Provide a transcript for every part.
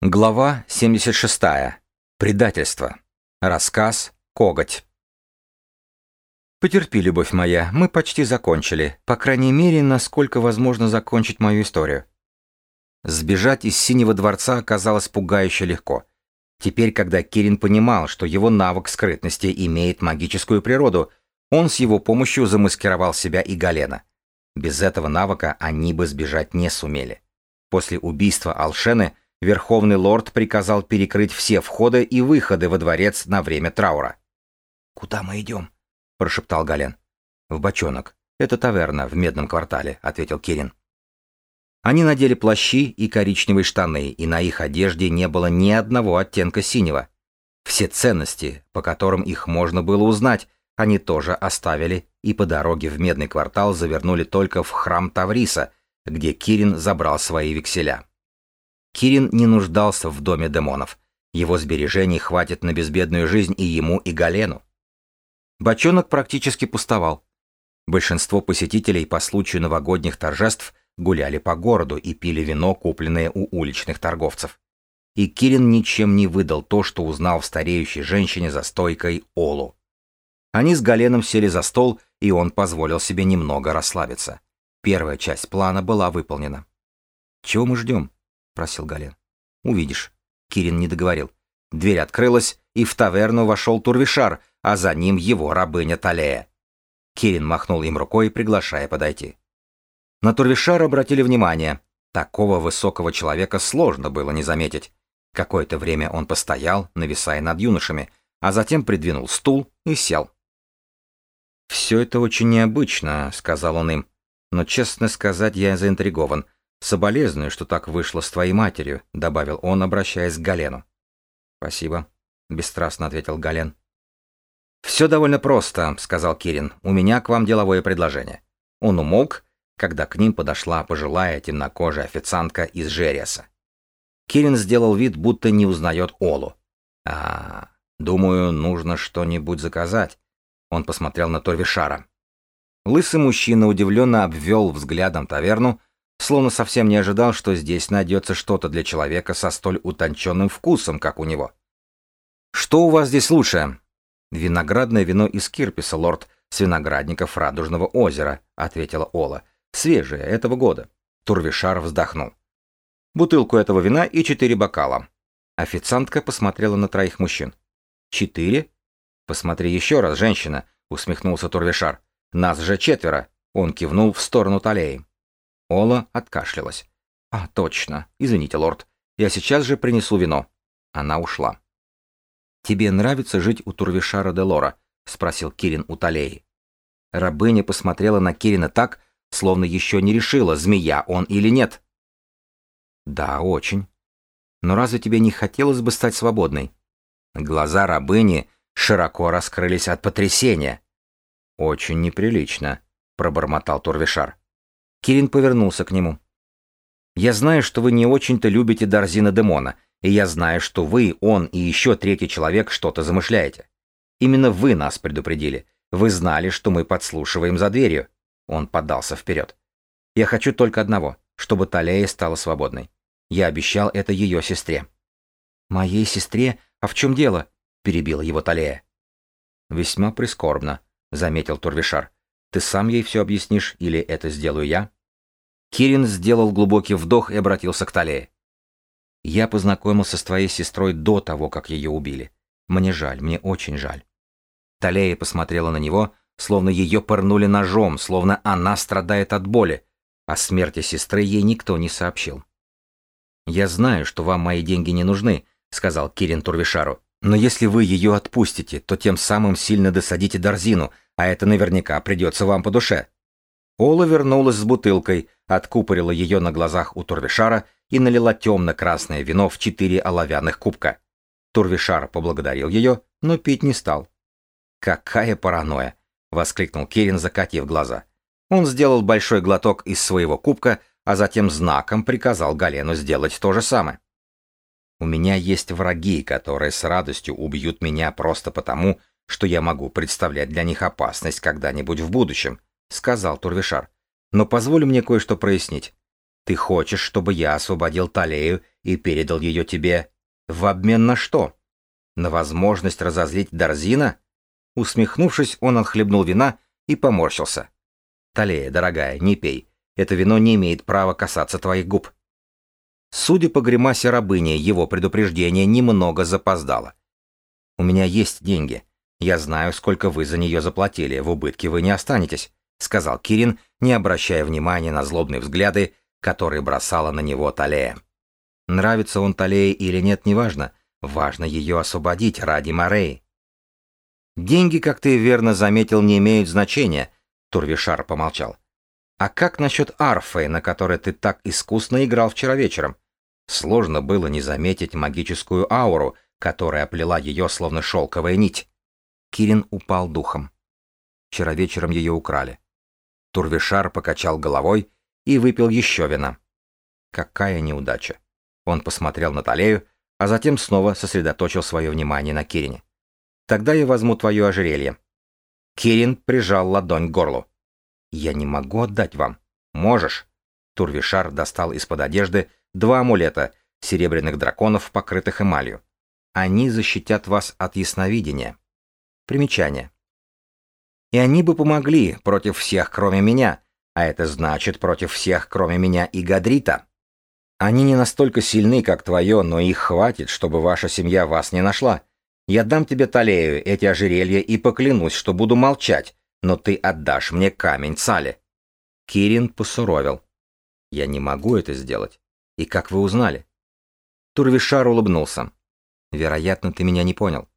Глава 76. Предательство. Рассказ «Коготь». Потерпи, любовь моя, мы почти закончили, по крайней мере, насколько возможно закончить мою историю. Сбежать из Синего дворца оказалось пугающе легко. Теперь, когда Кирин понимал, что его навык скрытности имеет магическую природу, он с его помощью замаскировал себя и Галена. Без этого навыка они бы сбежать не сумели. После убийства Алшены – Верховный лорд приказал перекрыть все входы и выходы во дворец на время траура. «Куда мы идем?» – прошептал Гален. «В бочонок. Это таверна в Медном квартале», – ответил Кирин. Они надели плащи и коричневые штаны, и на их одежде не было ни одного оттенка синего. Все ценности, по которым их можно было узнать, они тоже оставили и по дороге в Медный квартал завернули только в храм Тавриса, где Кирин забрал свои векселя. Кирин не нуждался в доме демонов. Его сбережений хватит на безбедную жизнь и ему, и Галену. Бочонок практически пустовал. Большинство посетителей по случаю новогодних торжеств гуляли по городу и пили вино, купленное у уличных торговцев. И Кирин ничем не выдал то, что узнал в стареющей женщине за стойкой Олу. Они с Галеном сели за стол, и он позволил себе немного расслабиться. Первая часть плана была выполнена. «Чего мы ждем?» Спросил Гален. «Увидишь». Кирин не договорил. Дверь открылась, и в таверну вошел Турвишар, а за ним его рабыня Талея. Кирин махнул им рукой, приглашая подойти. На Турвишара обратили внимание. Такого высокого человека сложно было не заметить. Какое-то время он постоял, нависая над юношами, а затем придвинул стул и сел. «Все это очень необычно», — сказал он им. «Но, честно сказать, я заинтригован. «Соболезную, что так вышло с твоей матерью», — добавил он, обращаясь к Галену. «Спасибо», — бесстрастно ответил Гален. «Все довольно просто», — сказал Кирин. «У меня к вам деловое предложение». Он умолк, когда к ним подошла пожилая темнокожая официантка из Жереса. Кирин сделал вид, будто не узнает Олу. «А, думаю, нужно что-нибудь заказать». Он посмотрел на Торвишара. Лысый мужчина удивленно обвел взглядом таверну, словно совсем не ожидал, что здесь найдется что-то для человека со столь утонченным вкусом, как у него. «Что у вас здесь лучше?» «Виноградное вино из Кирписа, лорд, с виноградников Радужного озера», — ответила Ола. «Свежее, этого года». Турвишар вздохнул. «Бутылку этого вина и четыре бокала». Официантка посмотрела на троих мужчин. «Четыре?» «Посмотри еще раз, женщина», — усмехнулся Турвишар. «Нас же четверо», — он кивнул в сторону Талеи. Ола откашлялась. «А, точно. Извините, лорд. Я сейчас же принесу вино». Она ушла. «Тебе нравится жить у Турвишара де Лора?» — спросил Кирин у Талеи. Рабыня посмотрела на Кирина так, словно еще не решила, змея он или нет. «Да, очень. Но разве тебе не хотелось бы стать свободной?» Глаза рабыни широко раскрылись от потрясения. «Очень неприлично», — пробормотал Турвишар. Кирин повернулся к нему. «Я знаю, что вы не очень-то любите Дарзина Демона, и я знаю, что вы, он и еще третий человек что-то замышляете. Именно вы нас предупредили. Вы знали, что мы подслушиваем за дверью». Он подался вперед. «Я хочу только одного, чтобы Талея стала свободной. Я обещал это ее сестре». «Моей сестре? А в чем дело?» — перебила его Талея. «Весьма прискорбно», — заметил Турвишар. Ты сам ей все объяснишь или это сделаю я?» Кирин сделал глубокий вдох и обратился к Талее. «Я познакомился с твоей сестрой до того, как ее убили. Мне жаль, мне очень жаль». Талея посмотрела на него, словно ее пырнули ножом, словно она страдает от боли. О смерти сестры ей никто не сообщил. «Я знаю, что вам мои деньги не нужны», — сказал Кирин Турвишару. «Но если вы ее отпустите, то тем самым сильно досадите Дарзину, а это наверняка придется вам по душе. Ола вернулась с бутылкой, откупорила ее на глазах у Турвишара и налила темно-красное вино в четыре оловянных кубка. Турвишар поблагодарил ее, но пить не стал. «Какая паранойя!» — воскликнул Керин, закатив глаза. Он сделал большой глоток из своего кубка, а затем знаком приказал Галену сделать то же самое. «У меня есть враги, которые с радостью убьют меня просто потому, что я могу представлять для них опасность когда-нибудь в будущем», — сказал Турвишар. «Но позволь мне кое-что прояснить. Ты хочешь, чтобы я освободил Талею и передал ее тебе в обмен на что? На возможность разозлить Дарзина? Усмехнувшись, он отхлебнул вина и поморщился. Талея, дорогая, не пей. Это вино не имеет права касаться твоих губ. Судя по гримасе рабыни, его предупреждение немного запоздало. «У меня есть деньги. Я знаю, сколько вы за нее заплатили. В убытке вы не останетесь», — сказал Кирин, не обращая внимания на злобные взгляды, которые бросала на него Талея. Нравится он Талее или нет, неважно. Важно ее освободить ради Мореи. «Деньги, как ты верно заметил, не имеют значения», — Турвишар помолчал. «А как насчет арфы, на которой ты так искусно играл вчера вечером? Сложно было не заметить магическую ауру, которая оплела ее словно шелковая нить». Кирин упал духом. Вчера вечером ее украли. Турвишар покачал головой и выпил еще вина. Какая неудача. Он посмотрел на Талею, а затем снова сосредоточил свое внимание на Кирине. «Тогда я возьму твое ожерелье». Кирин прижал ладонь к горлу. «Я не могу отдать вам». «Можешь». Турвишар достал из-под одежды два амулета, серебряных драконов, покрытых эмалью. Они защитят вас от ясновидения. Примечание. И они бы помогли против всех, кроме меня, а это значит против всех, кроме меня и Гадрита. Они не настолько сильны, как твое, но их хватит, чтобы ваша семья вас не нашла. Я дам тебе Талею, эти ожерелья, и поклянусь, что буду молчать, но ты отдашь мне камень Цали. Кирин посуровил. Я не могу это сделать. И как вы узнали? Турвишар улыбнулся. Вероятно, ты меня не понял.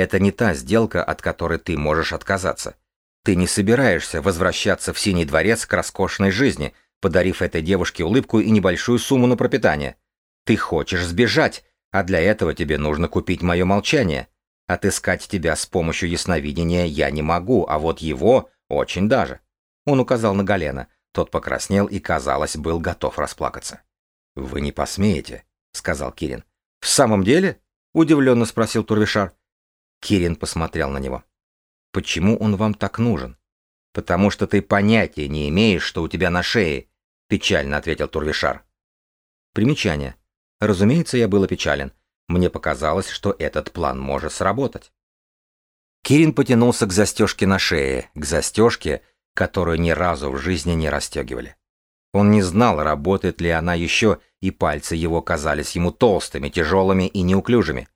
Это не та сделка, от которой ты можешь отказаться. Ты не собираешься возвращаться в Синий дворец к роскошной жизни, подарив этой девушке улыбку и небольшую сумму на пропитание. Ты хочешь сбежать, а для этого тебе нужно купить мое молчание. Отыскать тебя с помощью ясновидения я не могу, а вот его очень даже. Он указал на Галена. Тот покраснел и, казалось, был готов расплакаться. «Вы не посмеете», — сказал Кирин. «В самом деле?» — удивленно спросил Турвишар. Кирин посмотрел на него. Почему он вам так нужен? Потому что ты понятия не имеешь, что у тебя на шее, печально ответил Турвишар. Примечание. Разумеется, я был опечален. Мне показалось, что этот план может сработать. Кирин потянулся к застежке на шее, к застежке, которую ни разу в жизни не расстегивали. Он не знал, работает ли она еще, и пальцы его казались ему толстыми, тяжелыми и неуклюжими.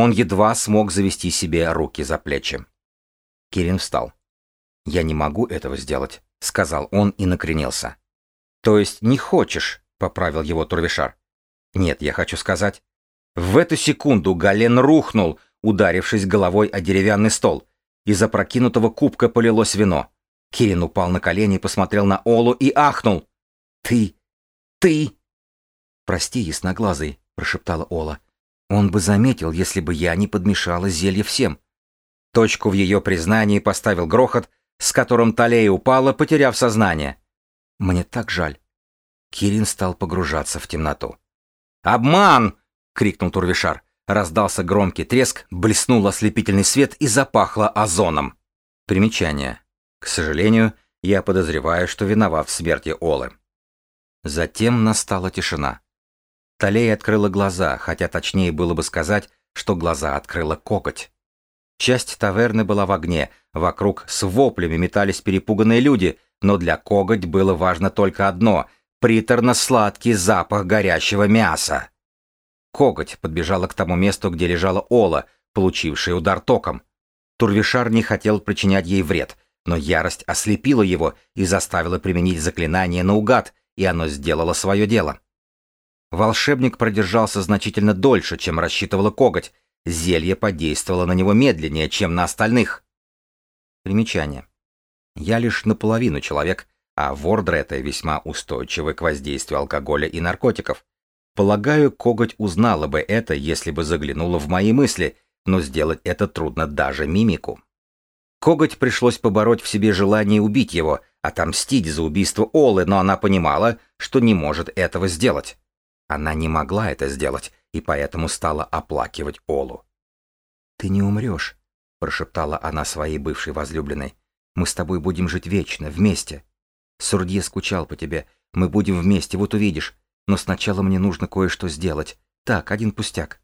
Он едва смог завести себе руки за плечи. Кирин встал. «Я не могу этого сделать», — сказал он и накренился. «То есть не хочешь?» — поправил его Турвишар. «Нет, я хочу сказать...» В эту секунду Гален рухнул, ударившись головой о деревянный стол. Из опрокинутого кубка полилось вино. Кирин упал на колени, посмотрел на Олу и ахнул. «Ты... ты...» «Прости, ясноглазый», — прошептала Ола. «Он бы заметил, если бы я не подмешала зелье всем. Точку в ее признании поставил грохот, с которым Талея упала, потеряв сознание. «Мне так жаль». Кирин стал погружаться в темноту. «Обман!» — крикнул Турвишар. Раздался громкий треск, блеснул ослепительный свет и запахло озоном. Примечание. К сожалению, я подозреваю, что виноват в смерти Олы. Затем настала тишина. Талея открыла глаза, хотя точнее было бы сказать, что глаза открыла кокоть. Часть таверны была в огне, вокруг с воплями метались перепуганные люди, но для коготь было важно только одно — приторно-сладкий запах горящего мяса. Коготь подбежала к тому месту, где лежала Ола, получившая удар током. Турвишар не хотел причинять ей вред, но ярость ослепила его и заставила применить заклинание наугад, и оно сделало свое дело. Волшебник продержался значительно дольше, чем рассчитывала коготь, Зелье подействовало на него медленнее, чем на остальных. Примечание. Я лишь наполовину человек, а Вордрета весьма устойчивы к воздействию алкоголя и наркотиков. Полагаю, коготь узнала бы это, если бы заглянула в мои мысли, но сделать это трудно даже мимику. Коготь пришлось побороть в себе желание убить его, отомстить за убийство Олы, но она понимала, что не может этого сделать. Она не могла это сделать, и поэтому стала оплакивать Олу. «Ты не умрешь», — прошептала она своей бывшей возлюбленной. «Мы с тобой будем жить вечно, вместе. Сурдье скучал по тебе. Мы будем вместе, вот увидишь. Но сначала мне нужно кое-что сделать. Так, один пустяк».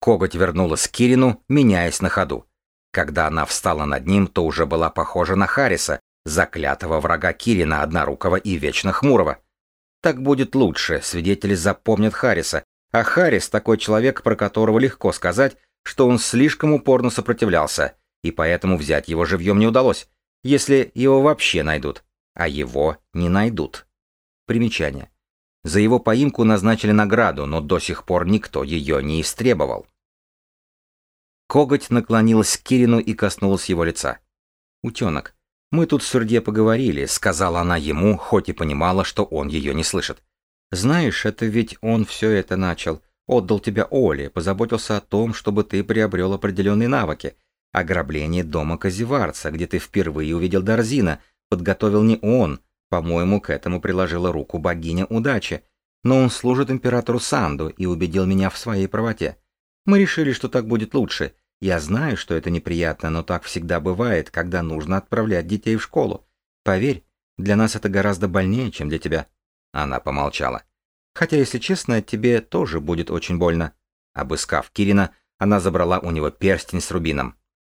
Коготь вернулась к Кирину, меняясь на ходу. Когда она встала над ним, то уже была похожа на Харриса, заклятого врага Кирина, однорукого и вечно хмурого. Так будет лучше, свидетели запомнят Харриса, а Харрис такой человек, про которого легко сказать, что он слишком упорно сопротивлялся, и поэтому взять его живьем не удалось, если его вообще найдут, а его не найдут. Примечание. За его поимку назначили награду, но до сих пор никто ее не истребовал. Коготь наклонилась к Кирину и коснулась его лица. «Утенок, мы тут в сурде поговорили», — сказала она ему, хоть и понимала, что он ее не слышит. «Знаешь, это ведь он все это начал. Отдал тебя Оле, позаботился о том, чтобы ты приобрел определенные навыки. Ограбление дома Казиварца, где ты впервые увидел Дарзина, подготовил не он. По-моему, к этому приложила руку богиня удачи. Но он служит императору Санду и убедил меня в своей правоте. Мы решили, что так будет лучше. Я знаю, что это неприятно, но так всегда бывает, когда нужно отправлять детей в школу. Поверь, для нас это гораздо больнее, чем для тебя». Она помолчала. «Хотя, если честно, тебе тоже будет очень больно». Обыскав Кирина, она забрала у него перстень с рубином.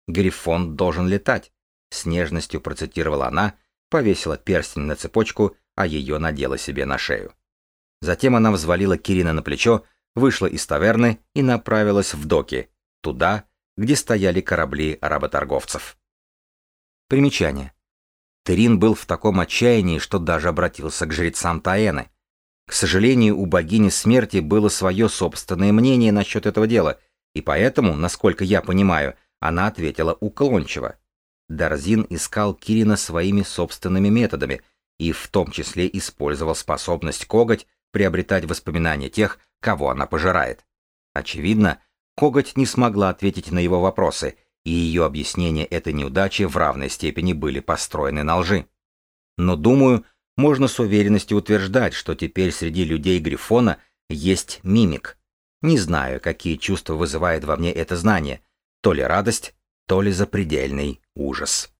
«Грифон должен летать», — с нежностью процитировала она, повесила перстень на цепочку, а ее надела себе на шею. Затем она взвалила Кирина на плечо, вышла из таверны и направилась в доки, туда, где стояли корабли работорговцев. Примечание. Терин был в таком отчаянии, что даже обратился к жрецам Таэны. К сожалению, у богини смерти было свое собственное мнение насчет этого дела, и поэтому, насколько я понимаю, она ответила уклончиво. Дарзин искал Кирина своими собственными методами и в том числе использовал способность коготь приобретать воспоминания тех, кого она пожирает. Очевидно, коготь не смогла ответить на его вопросы, и ее объяснения этой неудачи в равной степени были построены на лжи. Но, думаю, можно с уверенностью утверждать, что теперь среди людей Грифона есть мимик. Не знаю, какие чувства вызывает во мне это знание, то ли радость, то ли запредельный ужас.